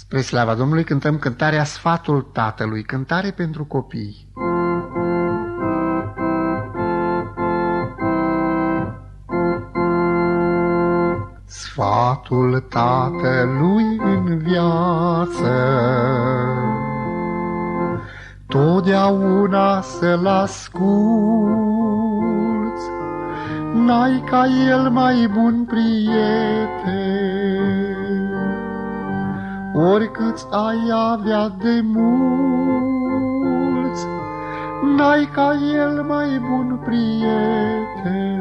Spre slava Domnului cântăm cântarea Sfatul Tatălui, cântare pentru copii. Sfatul Tatălui în viață Totdeauna să-l asculți, N-ai ca el mai bun prieten, Oricât ai avea de mulți, N-ai ca el mai bun prieten,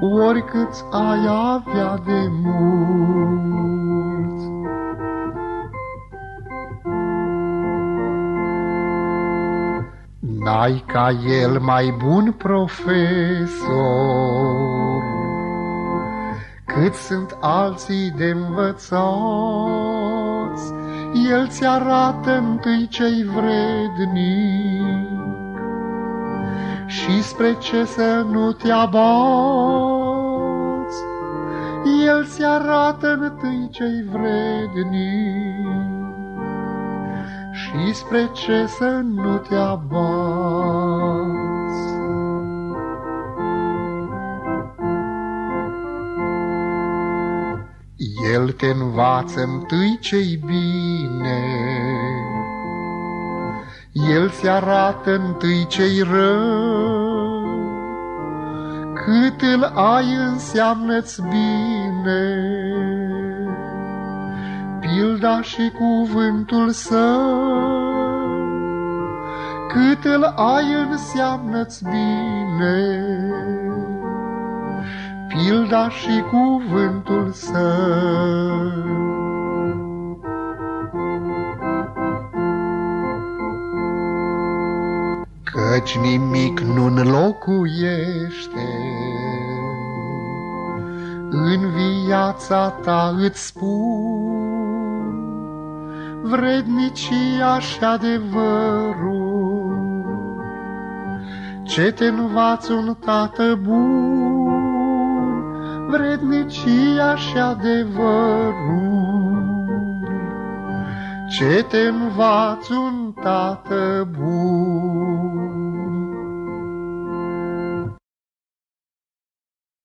Oricât ai avea de mulți. N-ai ca el mai bun profesor, Cât sunt alții de învățați, El ți arată întâi ce-i vrednic, Și spre ce să nu te abați, El ți arată întâi ce-i vrednic și spre ce să nu te abați. El te învață întâi ce-i bine, El ți arată întâi ce-i rău, Cât îl ai înseamnă-ți bine. Pilda și cuvântul său. Cât îl ai înseamnă-ți bine, pilda și cuvântul său. Căci nimic nu înlocuiește în viața ta îți spun, vrednicia și adevărul, ce te învață un tată bun, vrednicia și adevărul, ce te învață un tată bun.